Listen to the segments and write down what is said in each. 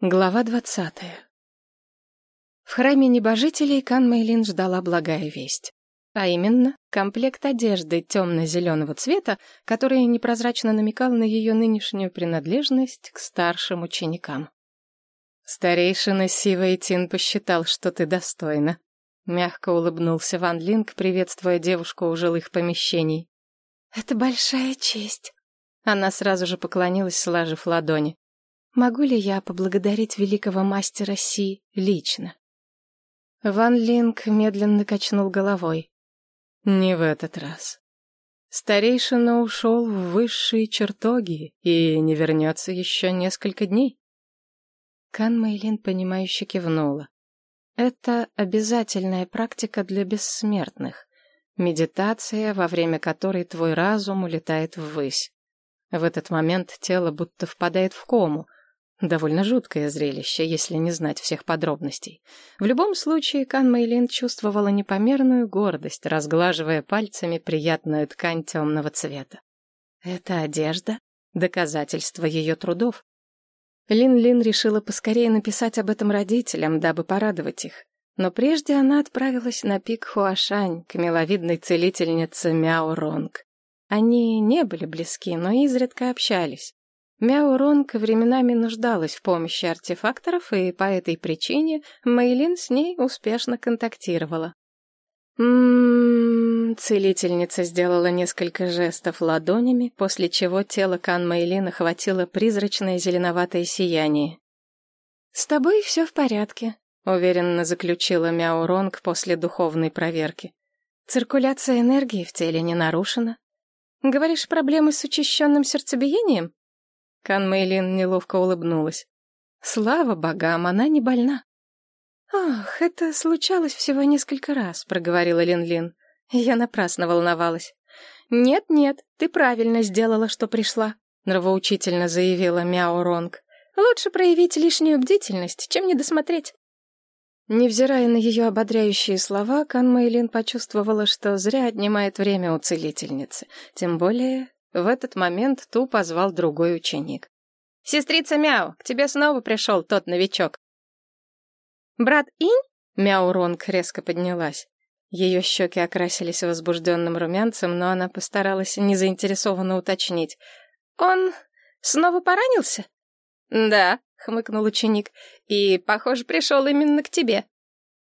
Глава двадцатая. В храме небожителей Кан Мэйлин ждала благая весть. А именно, комплект одежды темно-зеленого цвета, который непрозрачно намекал на ее нынешнюю принадлежность к старшим ученикам. «Старейшина Сива Тин посчитал, что ты достойна», — мягко улыбнулся Ван Линг, приветствуя девушку у жилых помещений. «Это большая честь». Она сразу же поклонилась, сложив ладони. Могу ли я поблагодарить великого мастера Си лично? Ван Линг медленно качнул головой. Не в этот раз. Старейшина ушел в высшие чертоги и не вернется еще несколько дней. Кан Мэйлин, понимающе кивнула. Это обязательная практика для бессмертных. Медитация, во время которой твой разум улетает ввысь. В этот момент тело будто впадает в кому, Довольно жуткое зрелище, если не знать всех подробностей. В любом случае, Кан Мэйлин чувствовала непомерную гордость, разглаживая пальцами приятную ткань темного цвета. Это одежда — доказательство ее трудов. Лин-Лин решила поскорее написать об этом родителям, дабы порадовать их. Но прежде она отправилась на пик Хуашань к миловидной целительнице Мяо Ронг. Они не были близки, но изредка общались. Мяо Ронг временами нуждалась в помощи артефакторов, и по этой причине Мэйлин с ней успешно контактировала. «М-м-м...» Целительница сделала несколько жестов ладонями, после чего тело Кан Мэйлин охватило призрачное зеленоватое сияние. «С тобой все в порядке», — уверенно заключила Мяо Ронг после духовной проверки. «Циркуляция энергии в теле не нарушена. Говоришь, проблемы с учащенным сердцебиением?» Кан Мэйлин неловко улыбнулась. Слава богам, она не больна. «Ах, это случалось всего несколько раз», — проговорила Лин-Лин. Я напрасно волновалась. «Нет-нет, ты правильно сделала, что пришла», — нравоучительно заявила Мяо Ронг. «Лучше проявить лишнюю бдительность, чем не досмотреть». Невзирая на ее ободряющие слова, Кан Мэйлин почувствовала, что зря отнимает время у целительницы. Тем более в этот момент Ту позвал другой ученик. «Сестрица Мяу, к тебе снова пришел тот новичок». «Брат Инь?» Мяу Ронг резко поднялась. Ее щеки окрасились возбужденным румянцем, но она постаралась незаинтересованно уточнить. «Он снова поранился?» «Да», — хмыкнул ученик, — «и, похоже, пришел именно к тебе».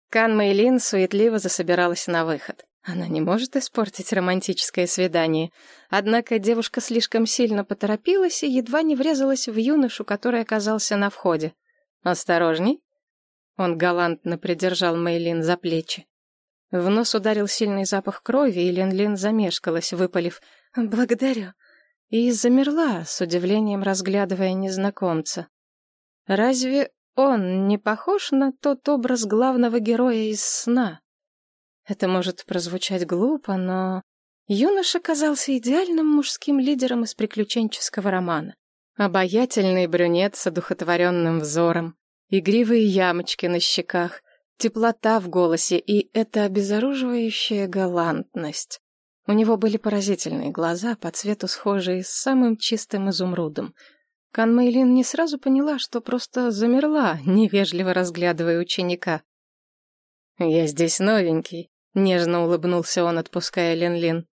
Кан Мэйлин суетливо засобиралась на выход. Она не может испортить романтическое свидание. Однако девушка слишком сильно поторопилась и едва не врезалась в юношу, который оказался на входе. «Осторожней!» Он галантно придержал Мейлин за плечи. В нос ударил сильный запах крови, и Лин-Лин замешкалась, выпалив «Благодарю!» и замерла, с удивлением разглядывая незнакомца. «Разве он не похож на тот образ главного героя из сна?» Это может прозвучать глупо, но юноша казался идеальным мужским лидером из приключенческого романа. Обаятельный брюнет с одухотворенным взором, игривые ямочки на щеках, теплота в голосе и эта обезоруживающая галантность. У него были поразительные глаза, по цвету схожие с самым чистым изумрудом. Кан Мэйлин не сразу поняла, что просто замерла, невежливо разглядывая ученика. «Я здесь новенький», Нежно улыбнулся он, отпуская Лин-Лин.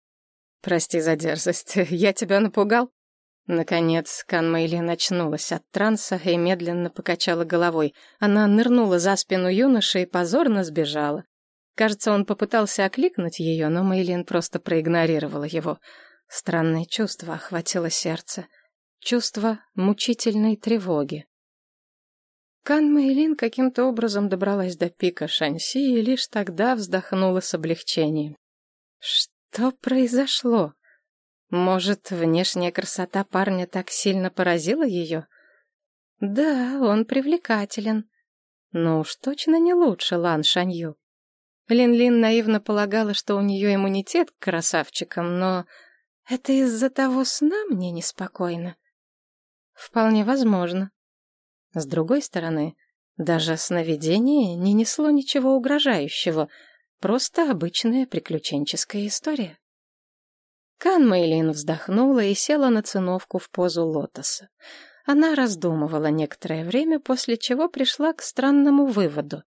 «Прости за дерзость, я тебя напугал?» Наконец, Кан Мэйлин очнулась от транса и медленно покачала головой. Она нырнула за спину юноши и позорно сбежала. Кажется, он попытался окликнуть ее, но Мэйлин просто проигнорировала его. Странное чувство охватило сердце. Чувство мучительной тревоги. Кан Мэйлин каким-то образом добралась до пика Шанси и лишь тогда вздохнула с облегчением. Что произошло? Может, внешняя красота парня так сильно поразила ее? Да, он привлекателен. Но уж точно не лучше Лан Шанью. Лин-Лин наивно полагала, что у нее иммунитет к красавчикам, но это из-за того сна мне неспокойно. Вполне возможно. С другой стороны, даже сновидение не несло ничего угрожающего, просто обычная приключенческая история. Кан Мэйлин вздохнула и села на циновку в позу лотоса. Она раздумывала некоторое время, после чего пришла к странному выводу.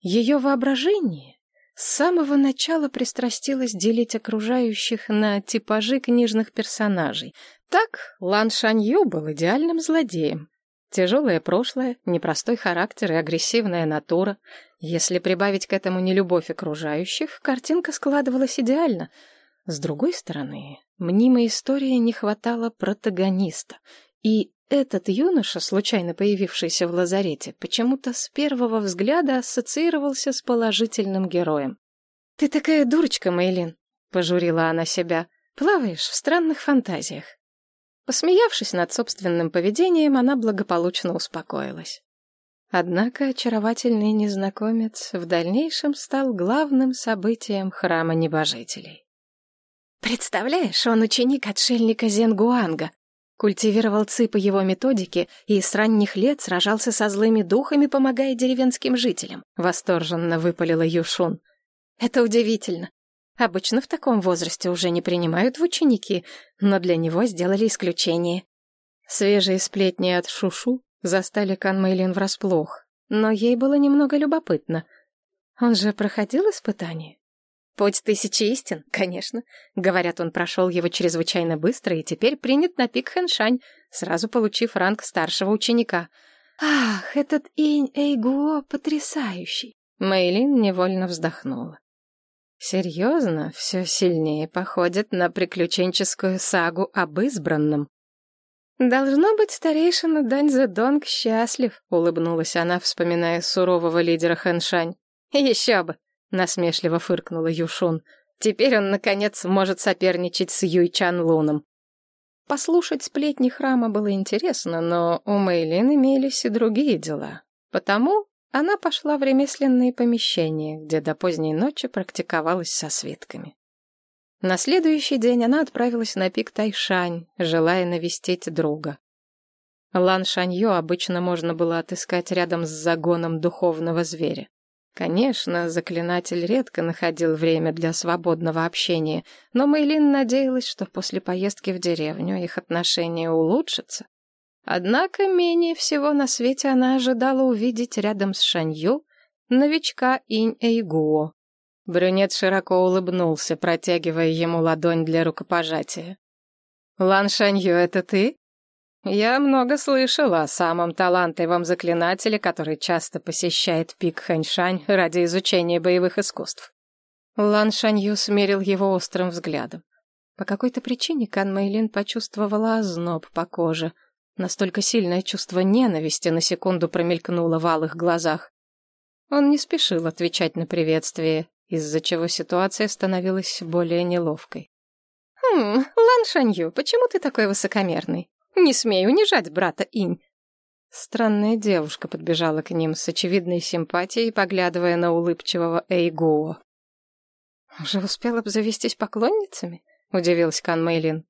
Ее воображение с самого начала пристрастилось делить окружающих на типажи книжных персонажей. Так Лан Шанью был идеальным злодеем. Тяжелое прошлое, непростой характер и агрессивная натура. Если прибавить к этому нелюбовь окружающих, картинка складывалась идеально. С другой стороны, мнимой истории не хватало протагониста. И этот юноша, случайно появившийся в лазарете, почему-то с первого взгляда ассоциировался с положительным героем. «Ты такая дурочка, Мейлин», — пожурила она себя, — «плаваешь в странных фантазиях». Посмеявшись над собственным поведением, она благополучно успокоилась. Однако очаровательный незнакомец в дальнейшем стал главным событием храма небожителей. «Представляешь, он ученик отшельника Зенгуанга», Культивировал ци по его методике и с ранних лет сражался со злыми духами, помогая деревенским жителям. Восторженно выпалила Юшун. Это удивительно. Обычно в таком возрасте уже не принимают в ученики, но для него сделали исключение. Свежие сплетни от Шушу застали Кан Мэйлин врасплох, но ей было немного любопытно. Он же проходил испытание? Путь тысячи истин, конечно. Говорят, он прошел его чрезвычайно быстро и теперь принят на пик Хэншань, сразу получив ранг старшего ученика. Ах, этот Инь Эйгуо потрясающий. Мэйлин невольно вздохнула. Серьезно, все сильнее походит на приключенческую сагу об избранном. «Должно быть, старейшина Дань Донг счастлив», — улыбнулась она, вспоминая сурового лидера Хэншань. «Еще бы! насмешливо фыркнула Юшун. Теперь он, наконец, может соперничать с Юйчан Луном. Послушать сплетни храма было интересно, но у Мэйлин имелись и другие дела. Потому она пошла в ремесленные помещения, где до поздней ночи практиковалась со свитками. На следующий день она отправилась на пик Тайшань, желая навестить друга. Лан Шанью обычно можно было отыскать рядом с загоном духовного зверя. Конечно, заклинатель редко находил время для свободного общения, но Мэйлин надеялась, что после поездки в деревню их отношения улучшатся. Однако менее всего на свете она ожидала увидеть рядом с Шанью новичка Инь Эйгуо. Брюнет широко улыбнулся, протягивая ему ладонь для рукопожатия. «Лан Шанью, это ты?» Я много слышала о самом талантливом заклинателе, который часто посещает пик Ханьшань ради изучения боевых искусств. Лан Шанью смерил его острым взглядом. По какой-то причине Кан Мэйлин почувствовала озноб по коже. Настолько сильное чувство ненависти на секунду промелькнуло в алых глазах. Он не спешил отвечать на приветствие, из-за чего ситуация становилась более неловкой. «Хм, Лан Шанью, почему ты такой высокомерный? Не смей унижать брата Инь. Странная девушка подбежала к ним с очевидной симпатией, поглядывая на улыбчивого Эйгуо. «Уже успел обзавестись поклонницами?» — удивилась Кан Мэйлин.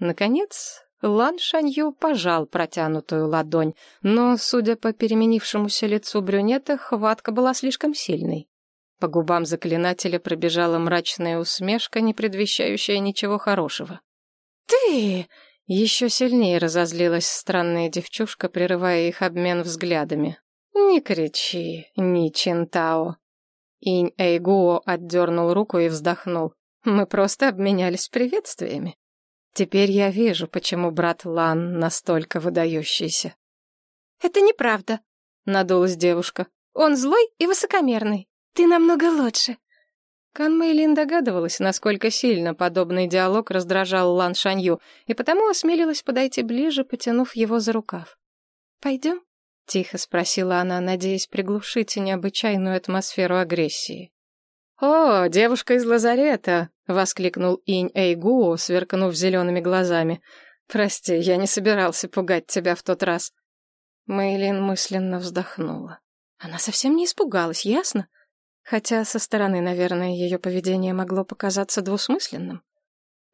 Наконец, Лан Шанью пожал протянутую ладонь, но, судя по переменившемуся лицу брюнета, хватка была слишком сильной. По губам заклинателя пробежала мрачная усмешка, не предвещающая ничего хорошего. «Ты!» Еще сильнее разозлилась странная девчушка, прерывая их обмен взглядами. «Не кричи, Ни Чинтао!» Инь Эйгуо отдернул руку и вздохнул. «Мы просто обменялись приветствиями. Теперь я вижу, почему брат Лан настолько выдающийся». «Это неправда», — надулась девушка. «Он злой и высокомерный. Ты намного лучше». Кан Мэйлин догадывалась, насколько сильно подобный диалог раздражал Лан Шанью, и потому осмелилась подойти ближе, потянув его за рукав. «Пойдем?» — тихо спросила она, надеясь приглушить необычайную атмосферу агрессии. «О, девушка из лазарета!» — воскликнул Инь Эйгуо, сверкнув зелеными глазами. «Прости, я не собирался пугать тебя в тот раз». Мэйлин мысленно вздохнула. Она совсем не испугалась, ясно? Хотя со стороны, наверное, ее поведение могло показаться двусмысленным.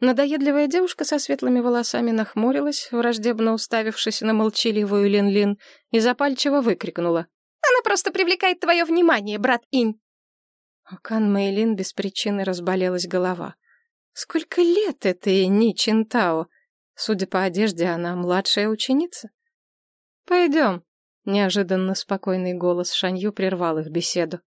Надоедливая девушка со светлыми волосами нахмурилась, враждебно уставившись на молчаливую Лин-Лин, и запальчиво выкрикнула. «Она просто привлекает твое внимание, брат Инь!» У Кан Мэйлин без причины разболелась голова. «Сколько лет этой Ни Чинтао? Судя по одежде, она младшая ученица. Пойдем. Неожиданно спокойный голос Шанью прервал их беседу.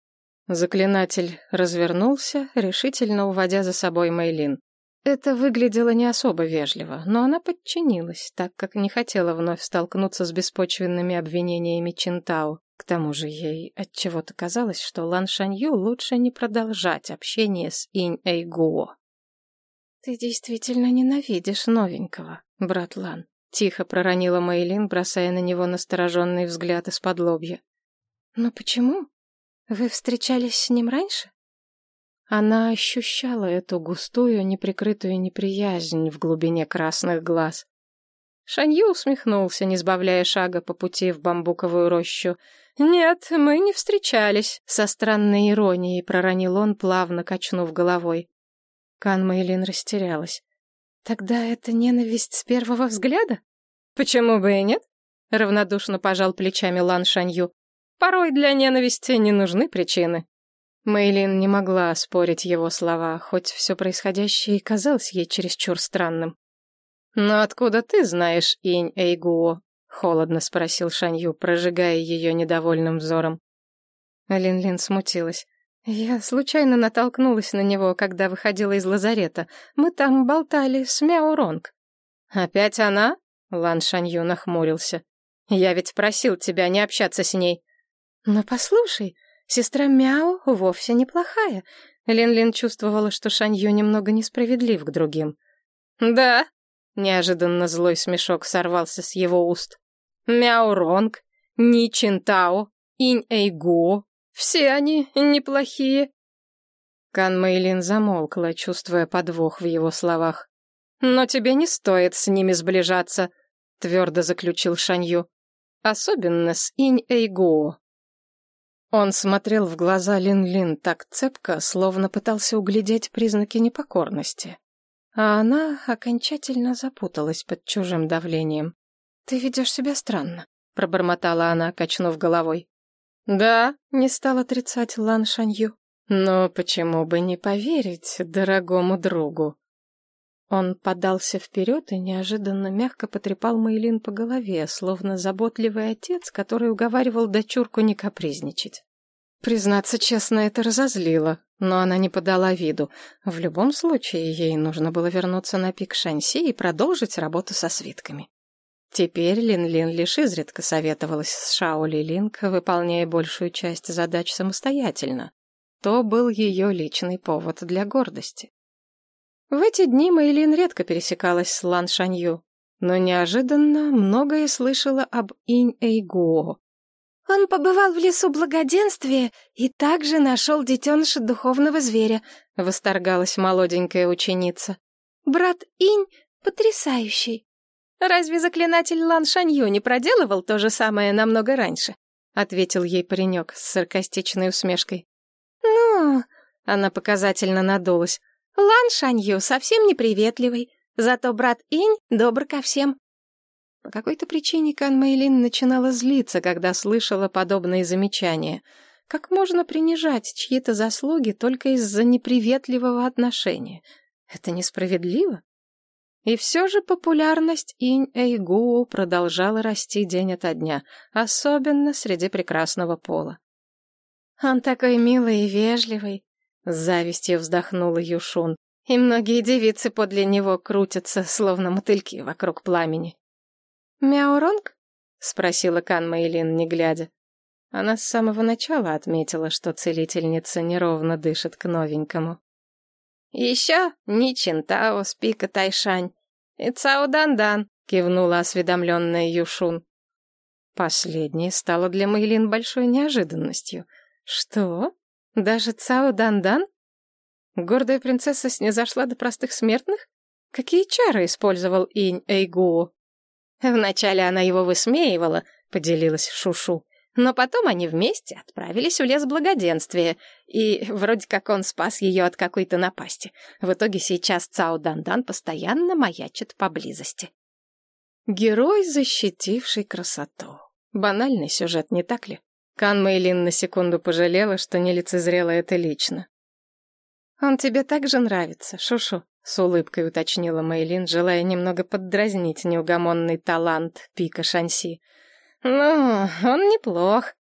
Заклинатель развернулся, решительно уводя за собой Мэйлин. Это выглядело не особо вежливо, но она подчинилась, так как не хотела вновь столкнуться с беспочвенными обвинениями Чинтау. К тому же ей отчего-то казалось, что Лан Шанью лучше не продолжать общение с Инь Эйгуо. «Ты действительно ненавидишь новенького, брат Лан», — тихо проронила Мэйлин, бросая на него настороженный взгляд из-под лобья. «Но почему? Вы встречались с ним раньше?» Она ощущала эту густую, неприкрытую неприязнь в глубине красных глаз. Шанью усмехнулся, не сбавляя шага по пути в бамбуковую рощу. «Нет, мы не встречались», — со странной иронией проронил он, плавно качнув головой. Кан Мэйлин растерялась. «Тогда это ненависть с первого взгляда?» «Почему бы и нет?» — равнодушно пожал плечами Лан Шанью. «Порой для ненависти не нужны причины». Мэйлин не могла оспорить его слова, хоть все происходящее и казалось ей чересчур странным. «Но откуда ты знаешь Инь Эйгуо?» — холодно спросил Шанью, прожигая ее недовольным взором. Лин-Лин смутилась. Я случайно натолкнулась на него, когда выходила из лазарета. Мы там болтали с Мяо Ронг. «Опять она?» — Лан Шанью нахмурился. «Я ведь просил тебя не общаться с ней». «Но послушай, сестра Мяо вовсе неплохая». Лин-Лин чувствовала, что Шанью немного несправедлив к другим. «Да?» — неожиданно злой смешок сорвался с его уст. «Мяо Ронг, Ни Чинтао, Инь Эйгуо, все они неплохие. Кан Мэйлин замолкла, чувствуя подвох в его словах. «Но тебе не стоит с ними сближаться», — твердо заключил Шанью. «Особенно с Инь Эйгуо». Он смотрел в глаза Лин-Лин так цепко, словно пытался углядеть признаки непокорности. А она окончательно запуталась под чужим давлением. «Ты ведешь себя странно», — пробормотала она, качнув головой. «Да», — не стал отрицать Лан Шанью. «Но почему бы не поверить дорогому другу?» Он подался вперед и неожиданно мягко потрепал Мейлин по голове, словно заботливый отец, который уговаривал дочурку не капризничать. Признаться честно, это разозлило, но она не подала виду. В любом случае, ей нужно было вернуться на пик Шанси и продолжить работу со свитками. Теперь Лин-Лин лишь изредка советовалась с Шао Ли-Линг, выполняя большую часть задач самостоятельно. То был ее личный повод для гордости. В эти дни Мэйлин редко пересекалась с Лан Шанью, но неожиданно многое слышала об Инь Эйгуо. Он побывал в лесу благоденствия и также нашел детеныша духовного зверя, восторгалась молоденькая ученица. Брат Инь потрясающий. «Разве заклинатель Лан Шанью не проделывал то же самое намного раньше?» — ответил ей паренек с саркастичной усмешкой. «Ну...» — она показательно надулась. «Лан Шанью совсем неприветливый, зато брат Инь добр ко всем». По какой-то причине Кан Мэйлин начинала злиться, когда слышала подобные замечания. Как можно принижать чьи-то заслуги только из-за неприветливого отношения? Это несправедливо. И все же популярность Инь-Эйгуу продолжала расти день ото дня, особенно среди прекрасного пола. «Он такой милый и вежливый», — с завистью вздохнула Юшун, «и многие девицы подле него крутятся, словно мотыльки вокруг пламени». «Мяоронг?» — спросила Кан Мэйлин, не глядя. Она с самого начала отметила, что целительница неровно дышит к новенькому. «Еще Ни Чинтао с пика Тайшань, «И Цао Дандан», — кивнула осведомленная Юшун. Последнее стало для Мэйлин большой неожиданностью. «Что? Даже Цао Дандан?» Гордая принцесса снизошла до простых смертных? Какие чары использовал Инь Эйгуо? Вначале она его высмеивала, поделилась Шушу. Но потом они вместе отправились в лес благоденствия, и вроде как он спас ее от какой-то напасти. В итоге сейчас Цао Дандан постоянно маячит поблизости. Герой, защитивший красоту. Банальный сюжет, не так ли? Кан Мэйлин на секунду пожалела, что не лицезрела это лично. «Он тебе так же нравится, Шушу?» — с улыбкой уточнила Мэйлин, желая немного поддразнить неугомонный талант Пика Шанси. «Ну, он неплох,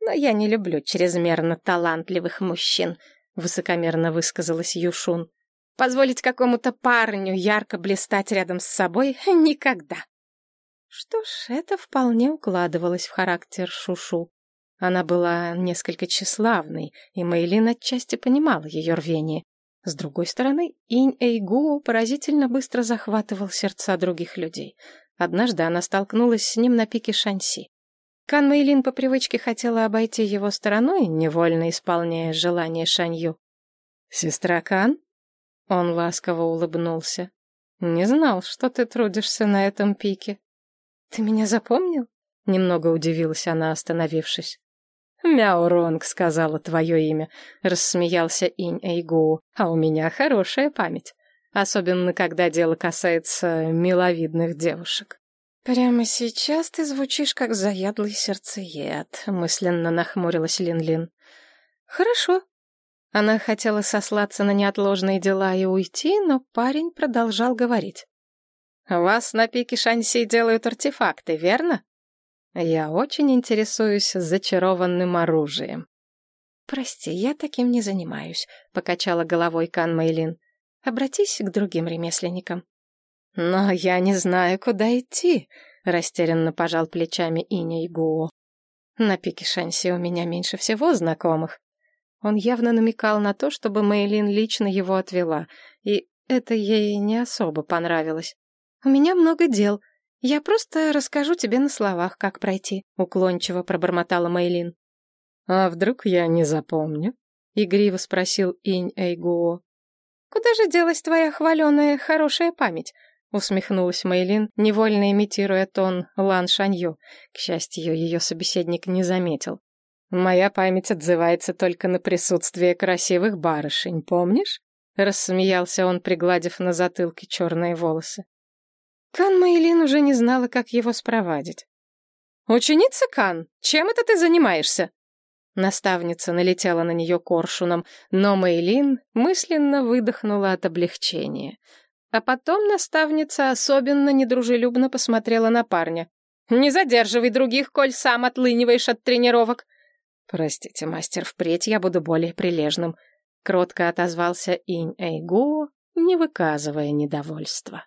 но я не люблю чрезмерно талантливых мужчин», — высокомерно высказалась Юшун. «Позволить какому-то парню ярко блистать рядом с собой — никогда». Что ж, это вполне укладывалось в характер Шушу. Она была несколько тщеславной, и Мэйлин отчасти понимала ее рвение. С другой стороны, Инь Эйгу поразительно быстро захватывал сердца других людей. Однажды она столкнулась с ним на пике Шанси. Кан Мэйлин по привычке хотела обойти его стороной, невольно исполняя желание Шанью. «Сестра Кан?» Он ласково улыбнулся. «Не знал, что ты трудишься на этом пике». «Ты меня запомнил?» Немного удивилась она, остановившись. «Мяуронг сказала твое имя», — рассмеялся Инь Эйгу. «А у меня хорошая память, особенно когда дело касается миловидных девушек». «Прямо сейчас ты звучишь как заядлый сердцеед», — мысленно нахмурилась Лин-Лин. «Хорошо». Она хотела сослаться на неотложные дела и уйти, но парень продолжал говорить. «Вас на пике Шанси делают артефакты, верно?» Я очень интересуюсь зачарованным оружием. Прости, я таким не занимаюсь, покачала головой Кан Мэйлин. Обратись к другим ремесленникам. Но я не знаю, куда идти, растерянно пожал плечами Иня Игуо. На пике Шанси у меня меньше всего знакомых. Он явно намекал на то, чтобы Мэйлин лично его отвела, и это ей не особо понравилось. «У меня много дел», «Я просто расскажу тебе на словах, как пройти», — уклончиво пробормотала Мэйлин. «А вдруг я не запомню?» — игриво спросил Инь Эйгуо. «Куда же делась твоя хваленая хорошая память?» — усмехнулась Мэйлин, невольно имитируя тон Лан Шанью. К счастью, ее собеседник не заметил. «Моя память отзывается только на присутствие красивых барышень, помнишь?» — рассмеялся он, пригладив на затылке черные волосы. Кан Мэйлин уже не знала, как его спровадить. «Ученица Кан, чем это ты занимаешься?» Наставница налетела на нее коршуном, но Мэйлин мысленно выдохнула от облегчения. А потом наставница особенно недружелюбно посмотрела на парня. «Не задерживай других, коль сам отлыниваешь от тренировок!» «Простите, мастер, впредь я буду более прилежным», — кротко отозвался Инь Эйгу, не выказывая недовольства.